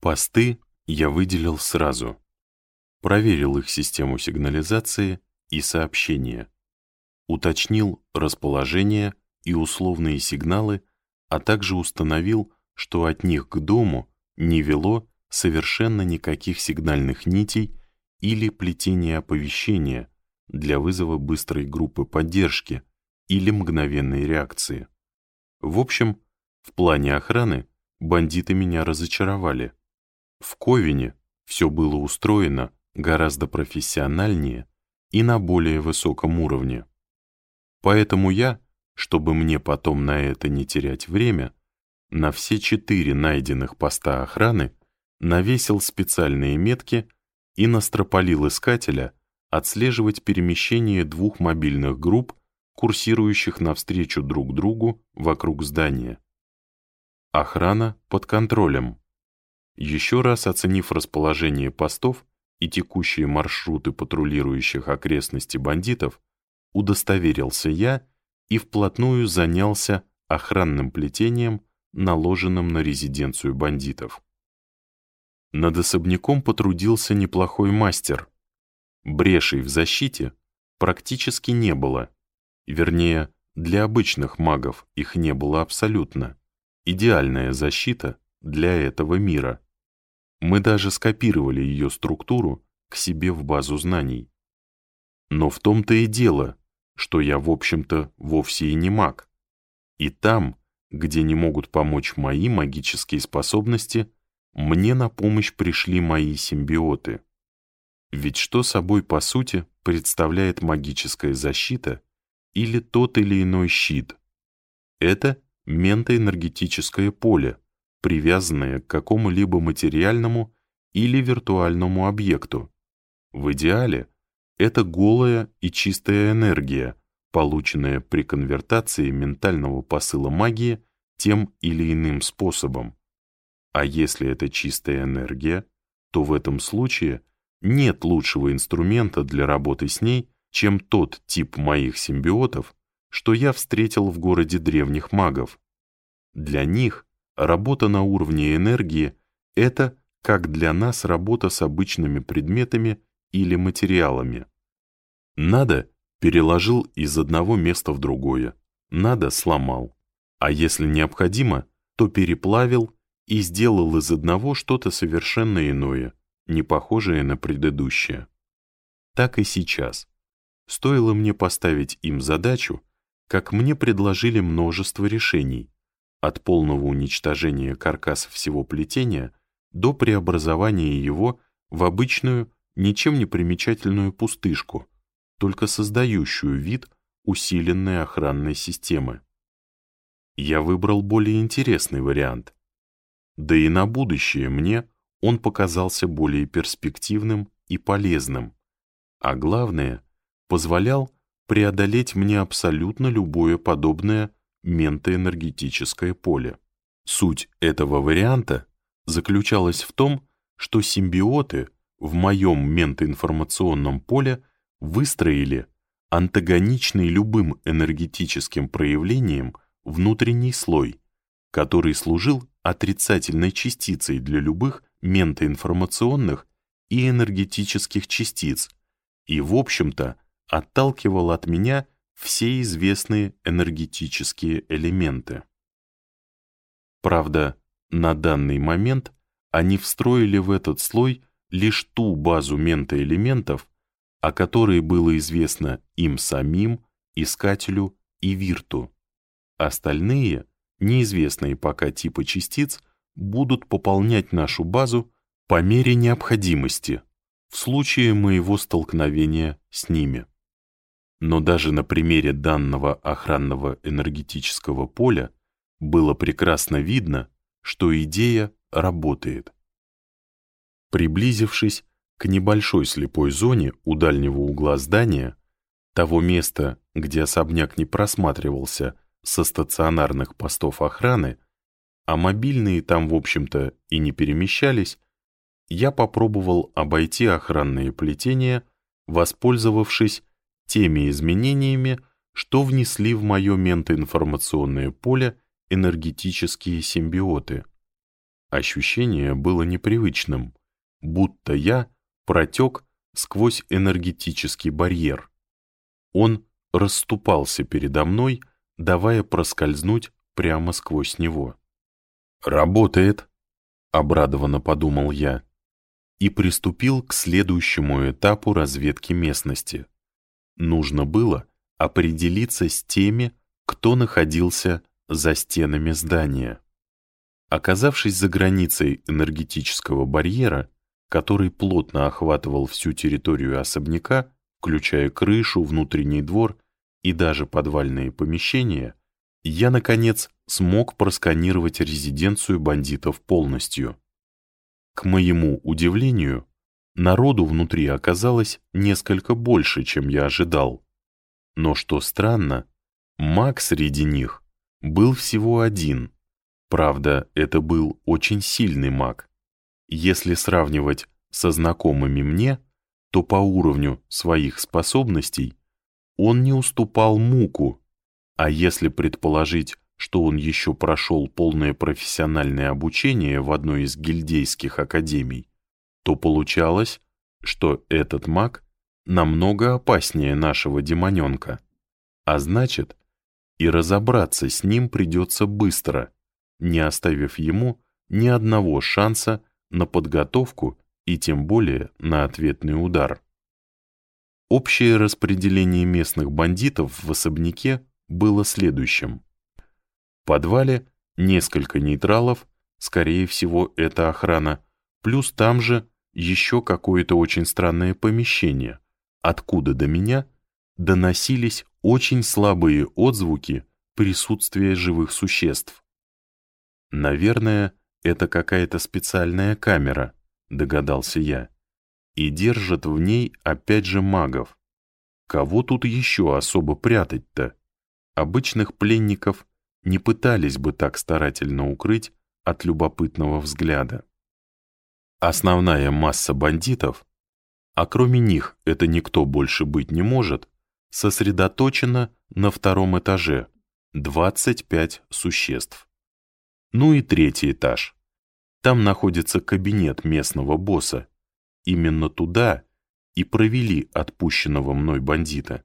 Посты я выделил сразу. Проверил их систему сигнализации и сообщения. Уточнил расположение и условные сигналы, а также установил, что от них к дому не вело совершенно никаких сигнальных нитей или плетения оповещения для вызова быстрой группы поддержки или мгновенной реакции. В общем, в плане охраны бандиты меня разочаровали. В Ковине все было устроено гораздо профессиональнее и на более высоком уровне. Поэтому я, чтобы мне потом на это не терять время, на все четыре найденных поста охраны навесил специальные метки и настропалил искателя отслеживать перемещение двух мобильных групп, курсирующих навстречу друг другу вокруг здания. Охрана под контролем. Еще раз оценив расположение постов и текущие маршруты патрулирующих окрестности бандитов, удостоверился я и вплотную занялся охранным плетением, наложенным на резиденцию бандитов. Над особняком потрудился неплохой мастер. Брешей в защите практически не было. Вернее, для обычных магов их не было абсолютно. Идеальная защита для этого мира. Мы даже скопировали ее структуру к себе в базу знаний. Но в том-то и дело, что я, в общем-то, вовсе и не маг. И там, где не могут помочь мои магические способности, мне на помощь пришли мои симбиоты. Ведь что собой, по сути, представляет магическая защита или тот или иной щит? Это ментоэнергетическое поле, привязанные к какому-либо материальному или виртуальному объекту. В идеале это голая и чистая энергия, полученная при конвертации ментального посыла магии тем или иным способом. А если это чистая энергия, то в этом случае нет лучшего инструмента для работы с ней, чем тот тип моих симбиотов, что я встретил в городе древних магов. Для них Работа на уровне энергии — это, как для нас, работа с обычными предметами или материалами. Надо — переложил из одного места в другое, надо — сломал. А если необходимо, то переплавил и сделал из одного что-то совершенно иное, не похожее на предыдущее. Так и сейчас. Стоило мне поставить им задачу, как мне предложили множество решений, от полного уничтожения каркаса всего плетения до преобразования его в обычную, ничем не примечательную пустышку, только создающую вид усиленной охранной системы. Я выбрал более интересный вариант. Да и на будущее мне он показался более перспективным и полезным, а главное, позволял преодолеть мне абсолютно любое подобное ментоэнергетическое поле. Суть этого варианта заключалась в том, что симбиоты в моем ментоинформационном поле выстроили антагоничный любым энергетическим проявлением внутренний слой, который служил отрицательной частицей для любых ментоинформационных и энергетических частиц и, в общем-то, отталкивал от меня все известные энергетические элементы. Правда, на данный момент они встроили в этот слой лишь ту базу ментоэлементов, о которой было известно им самим, искателю и вирту. Остальные, неизвестные пока типы частиц, будут пополнять нашу базу по мере необходимости в случае моего столкновения с ними. Но даже на примере данного охранного энергетического поля было прекрасно видно, что идея работает. Приблизившись к небольшой слепой зоне у дальнего угла здания, того места, где особняк не просматривался со стационарных постов охраны, а мобильные там, в общем-то, и не перемещались, я попробовал обойти охранные плетения, воспользовавшись теми изменениями, что внесли в мое ментоинформационное поле энергетические симбиоты. Ощущение было непривычным, будто я протек сквозь энергетический барьер. Он расступался передо мной, давая проскользнуть прямо сквозь него. «Работает», — обрадованно подумал я, и приступил к следующему этапу разведки местности. Нужно было определиться с теми, кто находился за стенами здания. Оказавшись за границей энергетического барьера, который плотно охватывал всю территорию особняка, включая крышу, внутренний двор и даже подвальные помещения, я, наконец, смог просканировать резиденцию бандитов полностью. К моему удивлению, народу внутри оказалось несколько больше, чем я ожидал. Но что странно, маг среди них был всего один. Правда, это был очень сильный маг. Если сравнивать со знакомыми мне, то по уровню своих способностей он не уступал Муку, а если предположить, что он еще прошел полное профессиональное обучение в одной из гильдейских академий, то получалось, что этот маг намного опаснее нашего демоненка. А значит, и разобраться с ним придется быстро, не оставив ему ни одного шанса на подготовку и тем более на ответный удар. Общее распределение местных бандитов в особняке было следующим. В подвале несколько нейтралов, скорее всего, это охрана, плюс там же еще какое-то очень странное помещение, откуда до меня доносились очень слабые отзвуки присутствия живых существ. Наверное, это какая-то специальная камера, догадался я. И держат в ней опять же магов. Кого тут еще особо прятать-то? Обычных пленников не пытались бы так старательно укрыть от любопытного взгляда. Основная масса бандитов, а кроме них это никто больше быть не может, сосредоточена на втором этаже, 25 существ. Ну и третий этаж. Там находится кабинет местного босса. Именно туда и провели отпущенного мной бандита.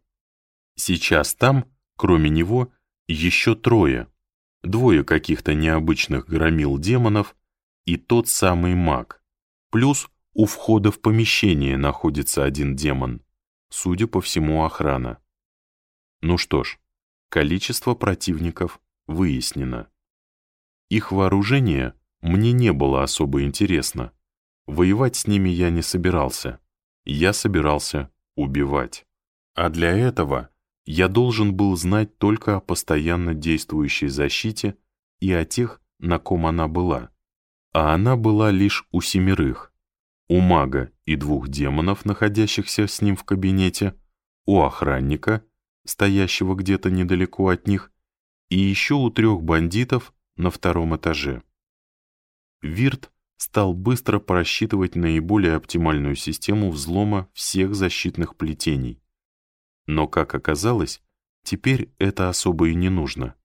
Сейчас там, кроме него, еще трое. Двое каких-то необычных громил демонов и тот самый маг. Плюс у входа в помещение находится один демон. Судя по всему, охрана. Ну что ж, количество противников выяснено. Их вооружение мне не было особо интересно. Воевать с ними я не собирался. Я собирался убивать. А для этого я должен был знать только о постоянно действующей защите и о тех, на ком она была а она была лишь у семерых. У мага и двух демонов, находящихся с ним в кабинете, у охранника, стоящего где-то недалеко от них, и еще у трех бандитов на втором этаже. Вирт стал быстро просчитывать наиболее оптимальную систему взлома всех защитных плетений. Но, как оказалось, теперь это особо и не нужно.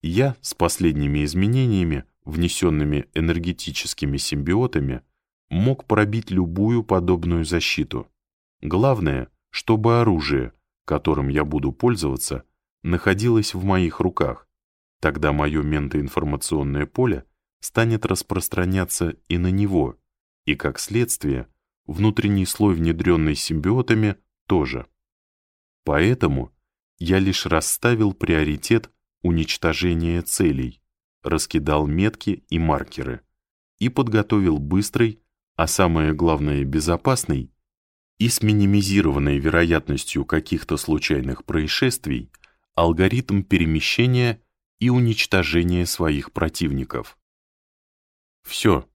Я с последними изменениями внесенными энергетическими симбиотами, мог пробить любую подобную защиту. Главное, чтобы оружие, которым я буду пользоваться, находилось в моих руках. Тогда мое ментоинформационное поле станет распространяться и на него, и, как следствие, внутренний слой, внедренный симбиотами, тоже. Поэтому я лишь расставил приоритет уничтожения целей, раскидал метки и маркеры и подготовил быстрый, а самое главное безопасный и с минимизированной вероятностью каких-то случайных происшествий алгоритм перемещения и уничтожения своих противников. Все,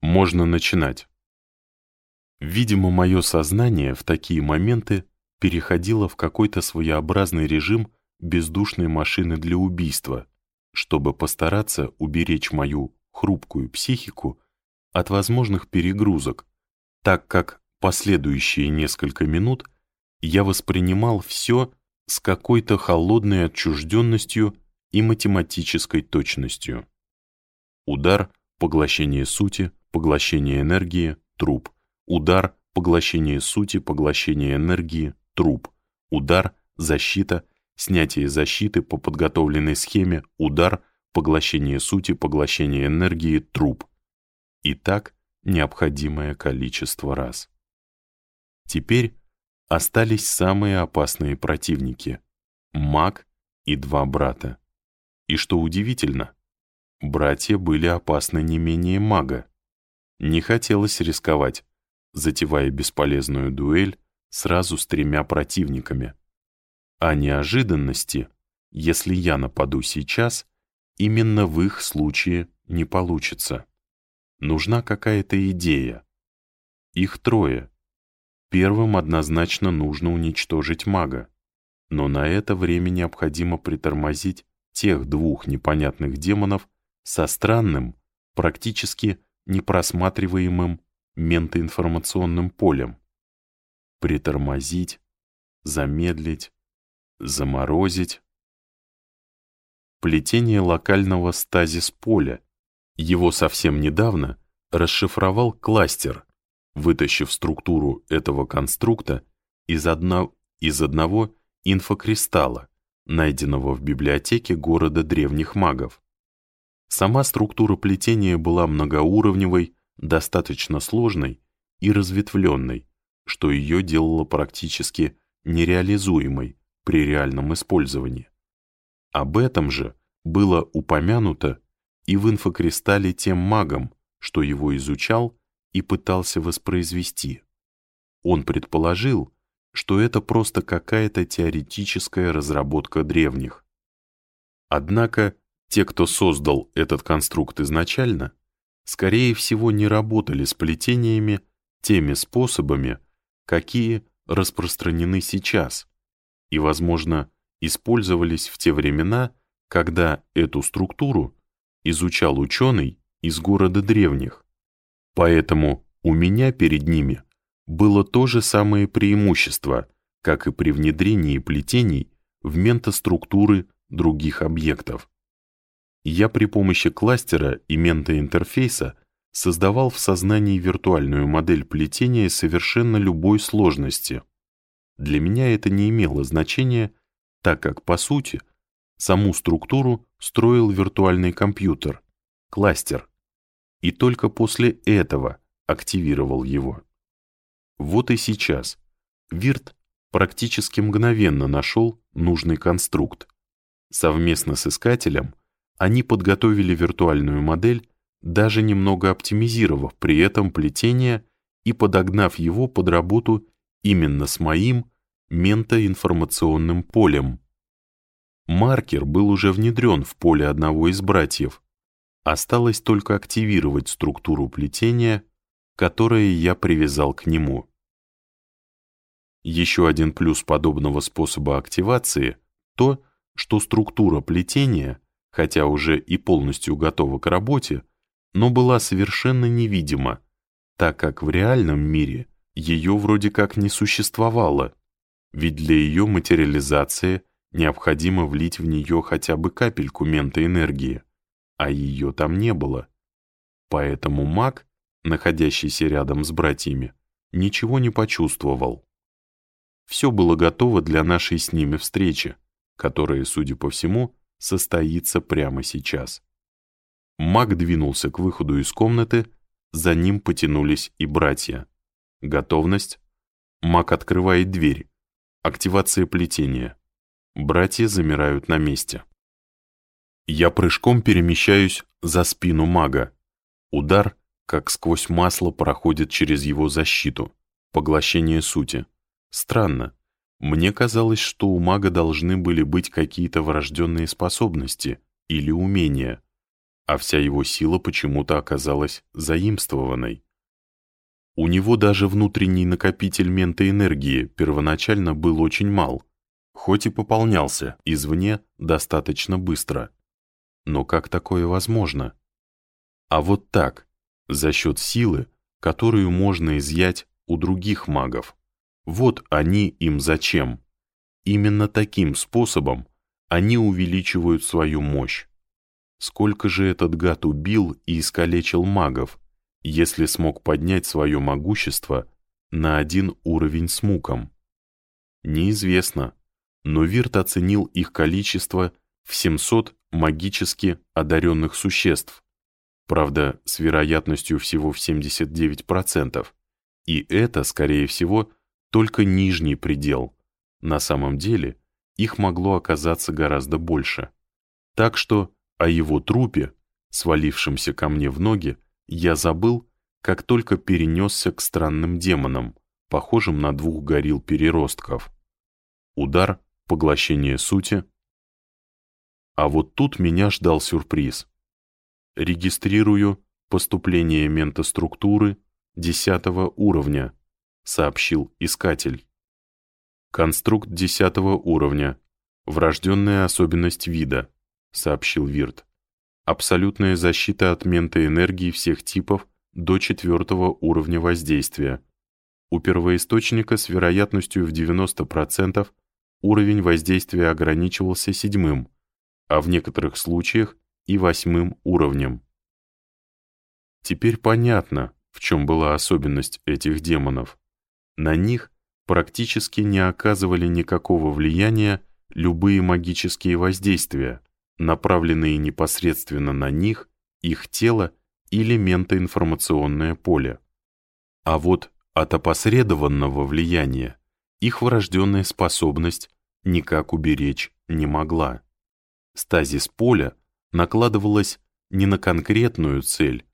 можно начинать. Видимо, мое сознание в такие моменты переходило в какой-то своеобразный режим бездушной машины для убийства, чтобы постараться уберечь мою хрупкую психику от возможных перегрузок, так как последующие несколько минут я воспринимал все с какой-то холодной отчужденностью и математической точностью. Удар поглощение сути, поглощение энергии, труп. Удар, поглощение сути, поглощение энергии, труп. Удар, защита, снятие защиты по подготовленной схеме, удар, поглощение сути, поглощение энергии, труп. И так необходимое количество раз. Теперь остались самые опасные противники — маг и два брата. И что удивительно, братья были опасны не менее мага. Не хотелось рисковать, затевая бесполезную дуэль сразу с тремя противниками. А неожиданности, если я нападу сейчас, именно в их случае не получится. Нужна какая-то идея. Их трое. Первым однозначно нужно уничтожить мага, но на это время необходимо притормозить тех двух непонятных демонов со странным, практически непросматриваемым ментоинформационным полем. Притормозить, замедлить, заморозить. Плетение локального стазис-поля. Его совсем недавно расшифровал кластер, вытащив структуру этого конструкта из, одно, из одного инфокристалла, найденного в библиотеке города древних магов. Сама структура плетения была многоуровневой, достаточно сложной и разветвленной, что ее делало практически нереализуемой при реальном использовании. Об этом же было упомянуто и в инфокристалле тем магом, что его изучал и пытался воспроизвести. Он предположил, что это просто какая-то теоретическая разработка древних. Однако те, кто создал этот конструкт изначально, скорее всего не работали с плетениями теми способами, какие распространены сейчас, и, возможно, использовались в те времена, когда эту структуру изучал ученый из города древних. Поэтому у меня перед ними было то же самое преимущество, как и при внедрении плетений в ментоструктуры других объектов. Я при помощи кластера и ментоинтерфейса создавал в сознании виртуальную модель плетения совершенно любой сложности. Для меня это не имело значения, так как, по сути, саму структуру строил виртуальный компьютер, кластер, и только после этого активировал его. Вот и сейчас Вирт практически мгновенно нашел нужный конструкт. Совместно с искателем они подготовили виртуальную модель, даже немного оптимизировав при этом плетение и подогнав его под работу именно с моим ментоинформационным полем. Маркер был уже внедрен в поле одного из братьев. Осталось только активировать структуру плетения, которое я привязал к нему. Еще один плюс подобного способа активации — то, что структура плетения, хотя уже и полностью готова к работе, но была совершенно невидима, так как в реальном мире ее вроде как не существовало, ведь для ее материализации необходимо влить в нее хотя бы капельку ментоэнергии, а ее там не было. Поэтому маг, находящийся рядом с братьями, ничего не почувствовал. Все было готово для нашей с ними встречи, которая, судя по всему, состоится прямо сейчас. Маг двинулся к выходу из комнаты, за ним потянулись и братья. Готовность. Маг открывает дверь. Активация плетения. Братья замирают на месте. Я прыжком перемещаюсь за спину мага. Удар, как сквозь масло, проходит через его защиту. Поглощение сути. Странно. Мне казалось, что у мага должны были быть какие-то врожденные способности или умения, а вся его сила почему-то оказалась заимствованной. У него даже внутренний накопитель ментоэнергии первоначально был очень мал, хоть и пополнялся извне достаточно быстро. Но как такое возможно? А вот так, за счет силы, которую можно изъять у других магов. Вот они им зачем. Именно таким способом они увеличивают свою мощь. сколько же этот гад убил и искалечил магов, если смог поднять свое могущество на один уровень с муком. Неизвестно, но Вирт оценил их количество в 700 магически одаренных существ, правда, с вероятностью всего в 79%, и это, скорее всего, только нижний предел. На самом деле, их могло оказаться гораздо больше. Так что о его трупе, свалившемся ко мне в ноги, я забыл, как только перенесся к странным демонам, похожим на двух горилл-переростков. Удар, поглощение сути. А вот тут меня ждал сюрприз. Регистрирую поступление ментоструктуры 10 уровня, сообщил искатель. Конструкт 10 уровня. Врожденная особенность вида, сообщил Вирт. Абсолютная защита от ментоэнергии всех типов до четвертого уровня воздействия. У первоисточника с вероятностью в 90% уровень воздействия ограничивался седьмым, а в некоторых случаях и восьмым уровнем. Теперь понятно, в чем была особенность этих демонов. На них практически не оказывали никакого влияния любые магические воздействия, направленные непосредственно на них, их тело или ментоинформационное поле. А вот от опосредованного влияния их врожденная способность никак уберечь не могла. Стазис поля накладывалась не на конкретную цель,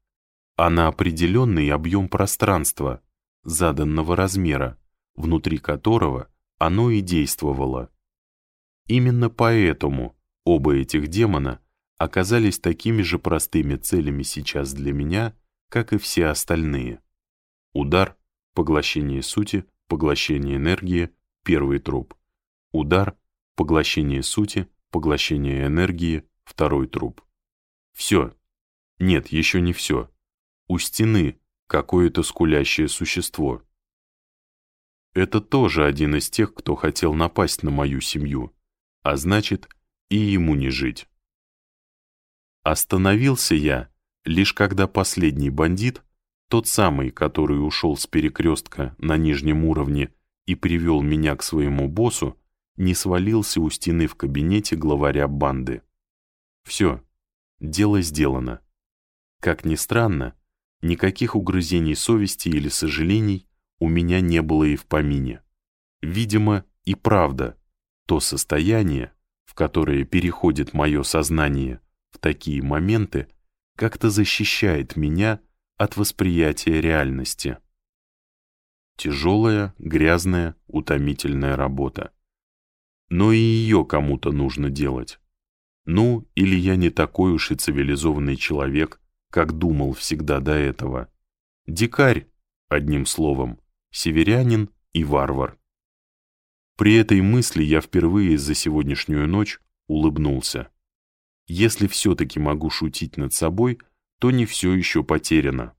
а на определенный объем пространства, заданного размера, внутри которого оно и действовало. Именно поэтому оба этих демона оказались такими же простыми целями сейчас для меня, как и все остальные. Удар, поглощение сути, поглощение энергии, первый труп. Удар, поглощение сути, поглощение энергии, второй труп. Все. Нет, еще не все. У стены какое-то скулящее существо. Это тоже один из тех, кто хотел напасть на мою семью, а значит, и ему не жить. Остановился я, лишь когда последний бандит, тот самый, который ушел с перекрестка на нижнем уровне и привел меня к своему боссу, не свалился у стены в кабинете главаря банды. Все, дело сделано. Как ни странно, никаких угрызений совести или сожалений у меня не было и в помине. Видимо, и правда, то состояние, в которое переходит мое сознание, в такие моменты как-то защищает меня от восприятия реальности. Тяжелая, грязная, утомительная работа. Но и ее кому-то нужно делать. Ну, или я не такой уж и цивилизованный человек, как думал всегда до этого. Дикарь, одним словом, северянин и варвар. При этой мысли я впервые за сегодняшнюю ночь улыбнулся. Если все-таки могу шутить над собой, то не все еще потеряно.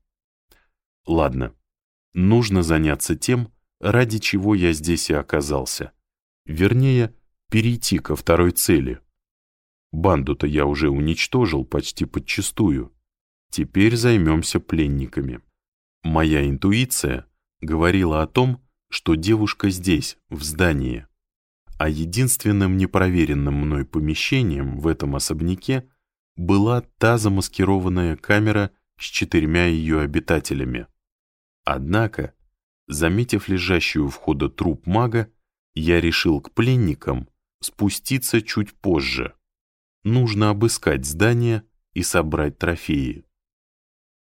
Ладно, нужно заняться тем, ради чего я здесь и оказался. Вернее, перейти ко второй цели. Банду-то я уже уничтожил почти подчистую. Теперь займемся пленниками. Моя интуиция говорила о том, что девушка здесь, в здании а единственным непроверенным мной помещением в этом особняке была та замаскированная камера с четырьмя ее обитателями. Однако, заметив лежащую у входа труп мага, я решил к пленникам спуститься чуть позже. Нужно обыскать здание и собрать трофеи.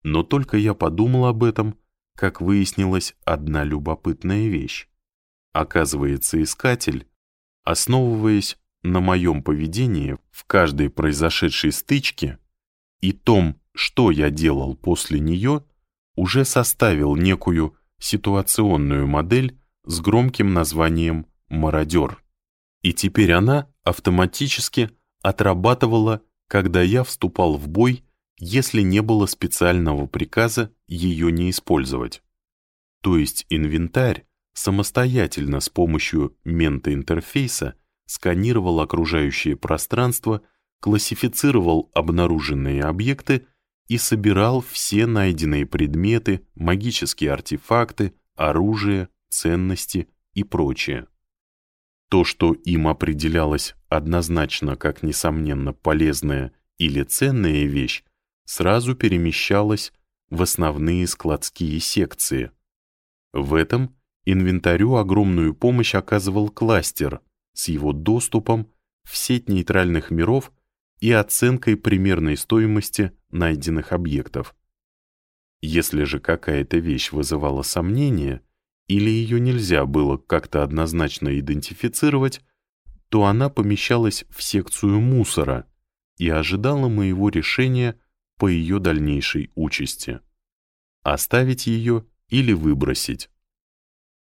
Но только я подумал об этом, как выяснилась одна любопытная вещь. Оказывается, искатель основываясь на моем поведении в каждой произошедшей стычке и том, что я делал после нее, уже составил некую ситуационную модель с громким названием «Мародер». И теперь она автоматически отрабатывала, когда я вступал в бой, если не было специального приказа ее не использовать. То есть инвентарь самостоятельно с помощью ментоинтерфейса сканировал окружающее пространство классифицировал обнаруженные объекты и собирал все найденные предметы, магические артефакты, оружие, ценности и прочее. То, что им определялось однозначно как несомненно полезная или ценная вещь, сразу перемещалось в основные складские секции. В этом инвентарю огромную помощь оказывал кластер с его доступом в сеть нейтральных миров и оценкой примерной стоимости найденных объектов. Если же какая-то вещь вызывала сомнения, или ее нельзя было как-то однозначно идентифицировать, то она помещалась в секцию мусора и ожидала моего решения по ее дальнейшей участи. Оставить ее или выбросить.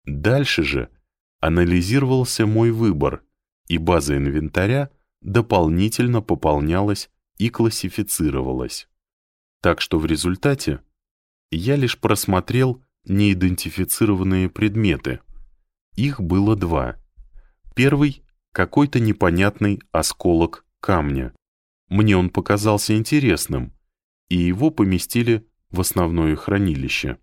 Дальше же анализировался мой выбор, и база инвентаря дополнительно пополнялась и классифицировалась. Так что в результате я лишь просмотрел неидентифицированные предметы. Их было два. Первый — какой-то непонятный осколок камня. Мне он показался интересным, и его поместили в основное хранилище.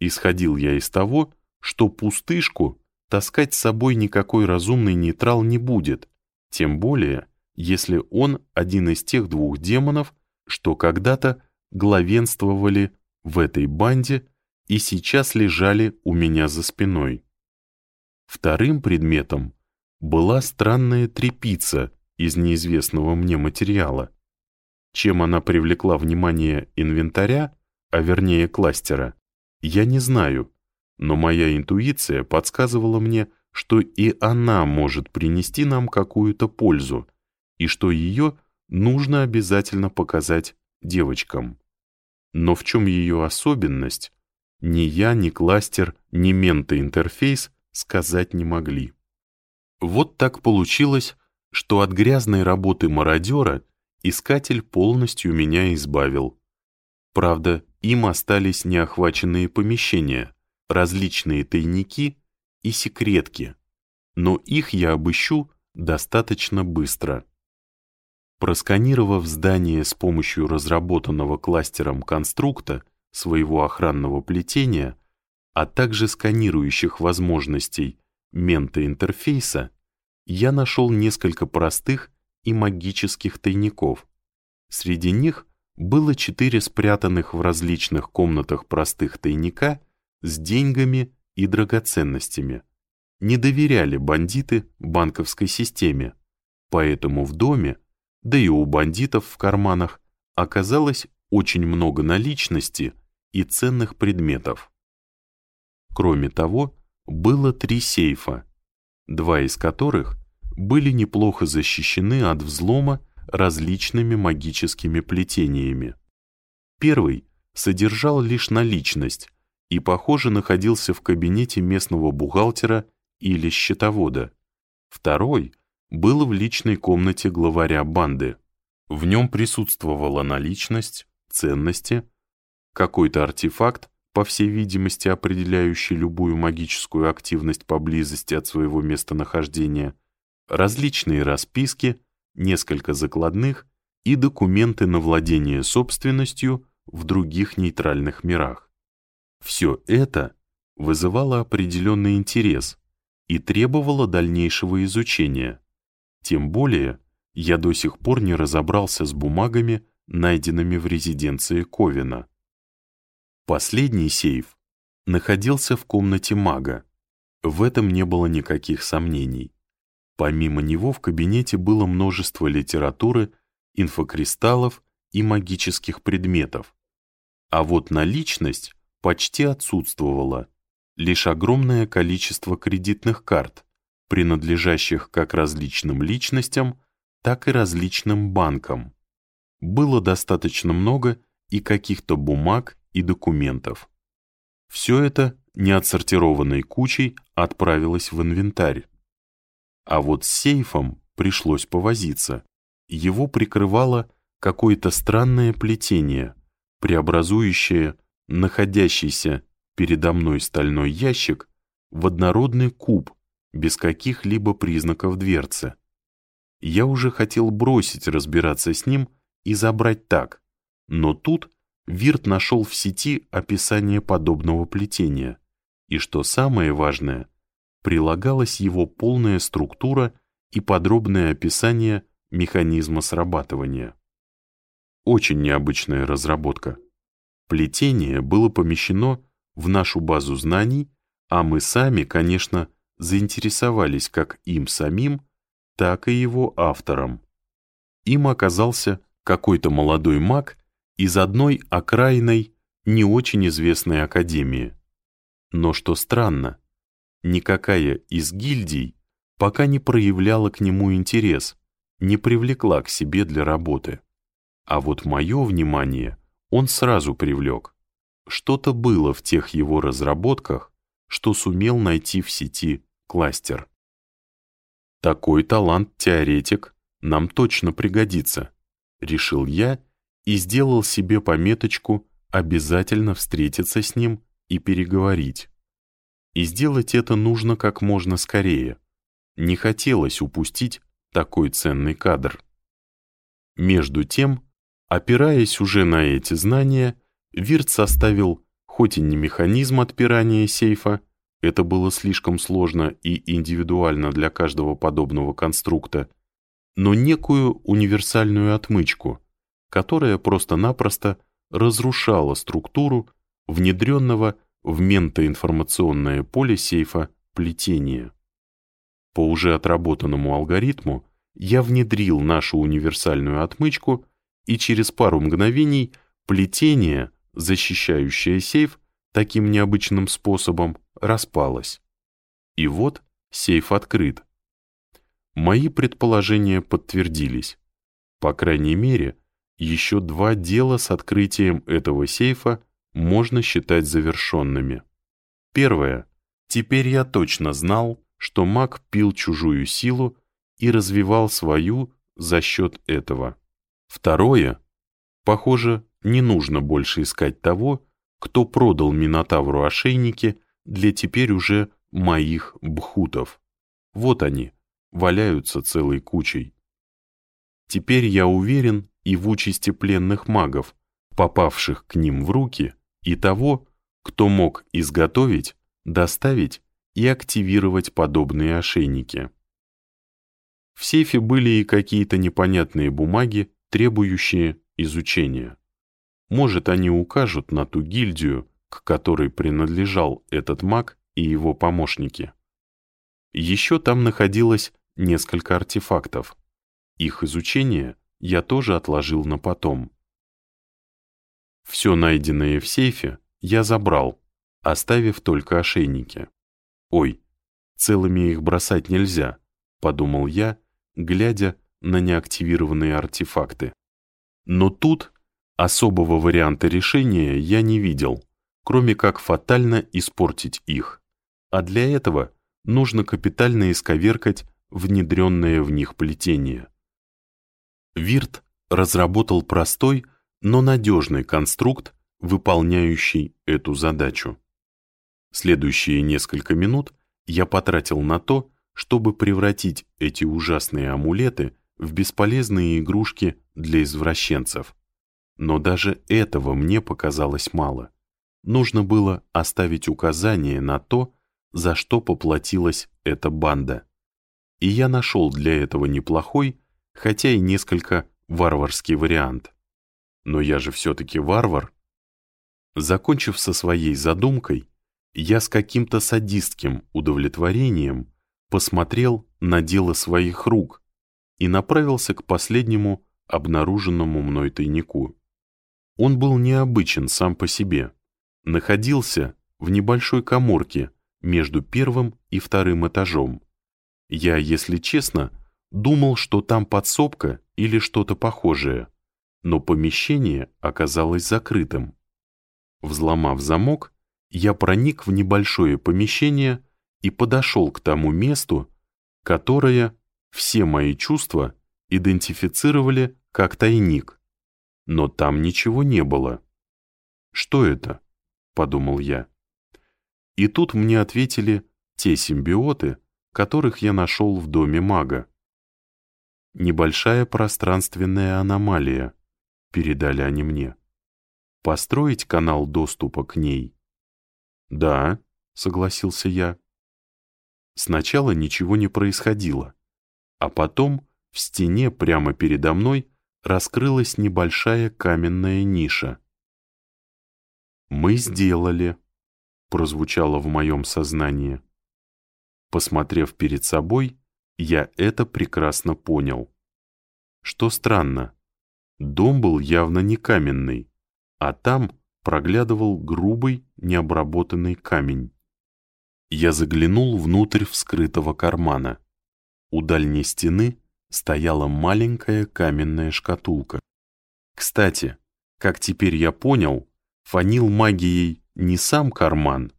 Исходил я из того, что пустышку таскать с собой никакой разумный нейтрал не будет, тем более, если он один из тех двух демонов, что когда-то главенствовали в этой банде и сейчас лежали у меня за спиной. Вторым предметом была странная трепица из неизвестного мне материала. Чем она привлекла внимание инвентаря, а вернее кластера, я не знаю, но моя интуиция подсказывала мне, что и она может принести нам какую-то пользу, и что ее нужно обязательно показать девочкам. Но в чем ее особенность, ни я, ни кластер, ни ментоинтерфейс сказать не могли. Вот так получилось, что от грязной работы мародера искатель полностью меня избавил. Правда, им остались неохваченные помещения, различные тайники и секретки, но их я обыщу достаточно быстро. Просканировав здание с помощью разработанного кластером конструкта своего охранного плетения, а также сканирующих возможностей мента-интерфейса, я нашел несколько простых и магических тайников. Среди них было четыре спрятанных в различных комнатах простых тайника с деньгами и драгоценностями. Не доверяли бандиты банковской системе, поэтому в доме, да и у бандитов в карманах, оказалось очень много наличности и ценных предметов. Кроме того, было три сейфа, два из которых были неплохо защищены от взлома различными магическими плетениями. Первый содержал лишь наличность и, похоже, находился в кабинете местного бухгалтера или счетовода. Второй был в личной комнате главаря банды. В нем присутствовала наличность, ценности, какой-то артефакт, по всей видимости определяющий любую магическую активность поблизости от своего местонахождения, различные расписки, несколько закладных и документы на владение собственностью в других нейтральных мирах. Все это вызывало определенный интерес и требовало дальнейшего изучения. Тем более, я до сих пор не разобрался с бумагами, найденными в резиденции Ковина. Последний сейф находился в комнате мага. В этом не было никаких сомнений. Помимо него в кабинете было множество литературы, инфокристаллов и магических предметов. А вот наличность почти отсутствовала, лишь огромное количество кредитных карт, принадлежащих как различным личностям, так и различным банкам. Было достаточно много и каких-то бумаг и документов. Все это неотсортированной кучей отправилось в инвентарь. А вот с сейфом пришлось повозиться. Его прикрывало какое-то странное плетение, преобразующее находящийся передо мной стальной ящик в однородный куб без каких-либо признаков дверцы. я уже хотел бросить разбираться с ним и забрать так, но тут Вирт нашел в сети описание подобного плетения, и, что самое важное, прилагалась его полная структура и подробное описание механизма срабатывания. Очень необычная разработка. Плетение было помещено в нашу базу знаний, а мы сами, конечно, заинтересовались как им самим, так и его автором. Им оказался какой-то молодой маг из одной окраинной, не очень известной академии. Но что странно, никакая из гильдий пока не проявляла к нему интерес, не привлекла к себе для работы. А вот мое внимание он сразу привлек. Что-то было в тех его разработках, что сумел найти в сети кластер. Такой талант-теоретик нам точно пригодится, решил я и сделал себе пометочку обязательно встретиться с ним и переговорить. И сделать это нужно как можно скорее. Не хотелось упустить такой ценный кадр. Между тем, опираясь уже на эти знания, Вирт составил хоть и не механизм отпирания сейфа, это было слишком сложно и индивидуально для каждого подобного конструкта, но некую универсальную отмычку, которая просто-напросто разрушала структуру внедренного в ментоинформационное поле сейфа плетения. По уже отработанному алгоритму я внедрил нашу универсальную отмычку, и через пару мгновений плетение, защищающее сейф таким необычным способом, распалось. И вот сейф открыт. Мои предположения подтвердились. По крайней мере, еще два дела с открытием этого сейфа можно считать завершенными. Первое. Теперь я точно знал, что маг пил чужую силу и развивал свою за счет этого. Второе. Похоже, не нужно больше искать того, кто продал Минотавру ошейники для теперь уже моих бхутов. Вот они, валяются целой кучей. Теперь я уверен и в участи пленных магов, попавших к ним в руки, и того, кто мог изготовить, доставить и активировать подобные ошейники. В сейфе были и какие-то непонятные бумаги, требующие изучения. Может, они укажут на ту гильдию, к которой принадлежал этот маг и его помощники. Еще там находилось несколько артефактов. Их изучение я тоже отложил на потом. Все найденное в сейфе я забрал, оставив только ошейники. «Ой, целыми их бросать нельзя», — подумал я, глядя на неактивированные артефакты. Но тут особого варианта решения я не видел кроме как фатально испортить их. А для этого нужно капитально исковеркать внедренное в них плетение. Вирт разработал простой, но надежный конструкт, выполняющий эту задачу. Следующие несколько минут я потратил на то, чтобы превратить эти ужасные амулеты в бесполезные игрушки для извращенцев. Но даже этого мне показалось мало нужно было оставить указание на то, за что поплатилась эта банда. И я нашел для этого неплохой, хотя и несколько варварский вариант. Но я же все-таки варвар. Закончив со своей задумкой, я с каким-то садистским удовлетворением посмотрел на дело своих рук и направился к последнему обнаруженному мной тайнику. Он был необычен сам по себе находился в небольшой коморке между первым и вторым этажом. Я, если честно, думал, что там подсобка или что-то похожее, но помещение оказалось закрытым. Взломав замок, я проник в небольшое помещение и подошел к тому месту, которое все мои чувства идентифицировали как тайник. Но там ничего не было. Что это? подумал я. И тут мне ответили те симбиоты, которых я нашел в доме мага. небольшая пространственная аномалия, передали они мне. Построить канал доступа к ней? Да, согласился я. Сначала ничего не происходило, а потом в стене прямо передо мной раскрылась небольшая каменная ниша. «Мы сделали», — прозвучало в моем сознании. Посмотрев перед собой, я это прекрасно понял. Что странно, дом был явно не каменный, а там проглядывал грубый необработанный камень. Я заглянул внутрь вскрытого кармана. У дальней стены стояла маленькая каменная шкатулка. Кстати, как теперь я понял, фанил магией не сам карман.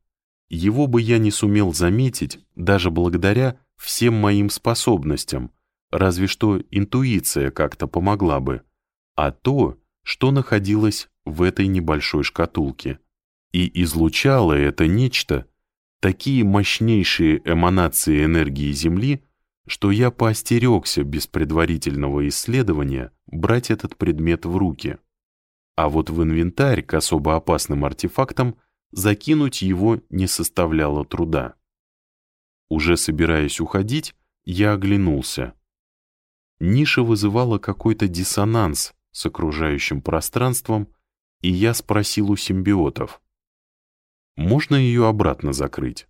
Его бы я не сумел заметить даже благодаря всем моим способностям, разве что интуиция как-то помогла бы, а то, что находилось в этой небольшой шкатулке. И излучало это нечто, такие мощнейшие эманации энергии Земли, что я поостерегся без предварительного исследования брать этот предмет в руки. А вот в инвентарь к особо опасным артефактам закинуть его не составляло труда. Уже собираясь уходить, я оглянулся. Ниша вызывала какой-то диссонанс с окружающим пространством, и я спросил у симбиотов. Можно ее обратно закрыть?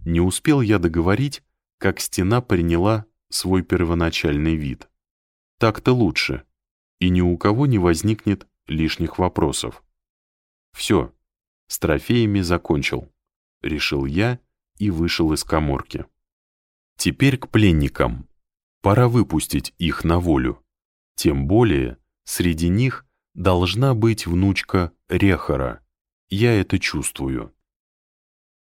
Не успел я договорить, как стена приняла свой первоначальный вид. Так-то лучше, и ни у кого не возникнет лишних вопросов. Все, с трофеями закончил, решил я и вышел из коморки. Теперь к пленникам. Пора выпустить их на волю. Тем более, среди них должна быть внучка Рехара. Я это чувствую.